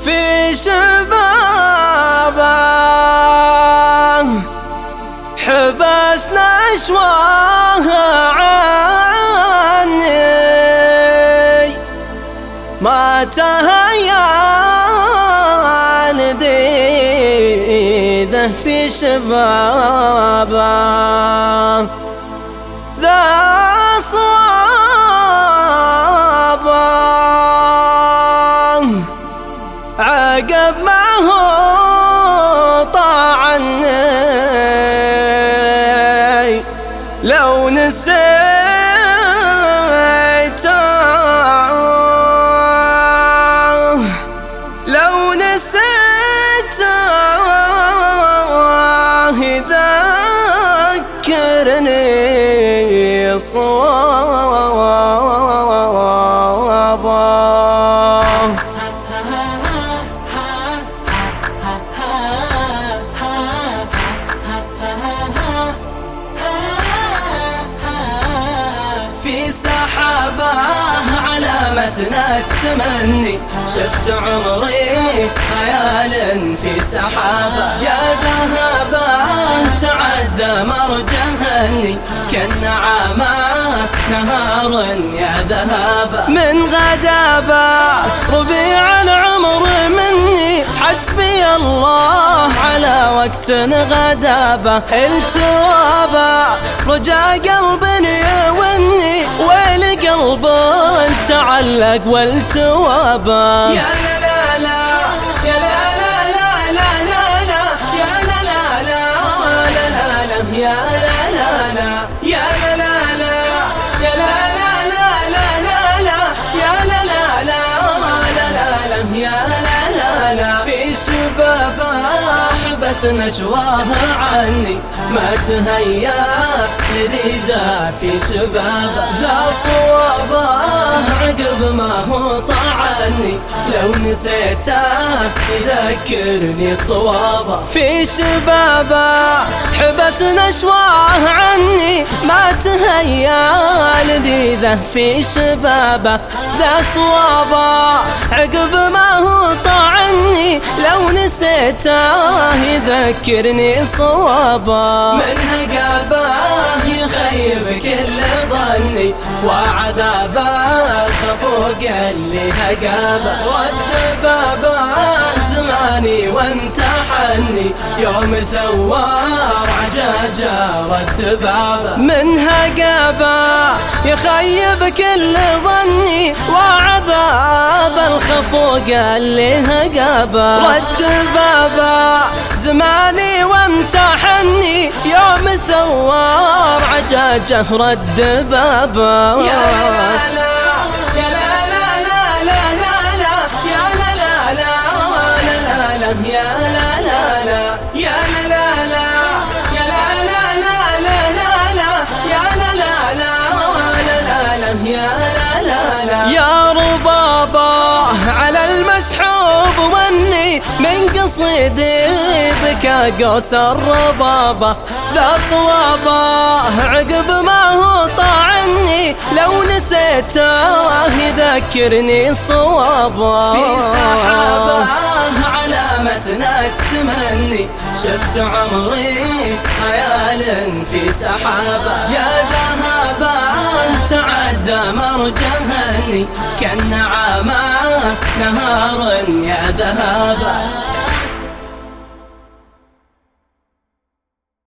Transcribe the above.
في شبابه. حبسنا شواها عني. ما تهيان ذي في شبابه. عقب ما هو طاعني لو نسيت لو نسيت ذكرني صوابا علامتنا التمني. شفت عمري خيال في سحابة. يا ذهبا تعدى مرجهني كالنعامة نهار يا ذهبا. من غدابة ربيع العمر مني. حسبي الله على وقت غدابة. إلتوابا رجا قلبي يوني تعلق والتوابا يا لا لا لا يا لا لا لا لا لا لا يا لا لا لا لا لا لا يا لا لا لا يا لا لا لا لا لا لا لا لا لا لا لا لا لا لا لا لا لا لا في عني ما تهيا لذيذا في شبابه ذا عقب ما هو طعني. لو نسيته يذكرني صوابه. في شبابه حبس نشواه عني. ما تهيأ لذيذة في شبابه ذا صوابه. عقب ما هو طعني. لو نسيته يذكرني صوابا من هقابه يخيب كل ظني. وعذابه الخفوق اللي هقابه. رد بابه زماني وامتحني يوم ثوار عجاجة رد بابه من هقابه يخيب كل ظني. وعذاب الخفوق اللي هقابه. رد بابه زماني وامتحني يوم ثوار لا لا يا قصيدي بكى قوس الربابة. ذا صوابة عقب ما هو طاعني. لو نسيته يذكرني صوابة. في سحابة علامتنا التمني شفت عمري خيال في سحابة. يا ذهبا تعدى مرجهني كالنعامة نهار يا ذهبا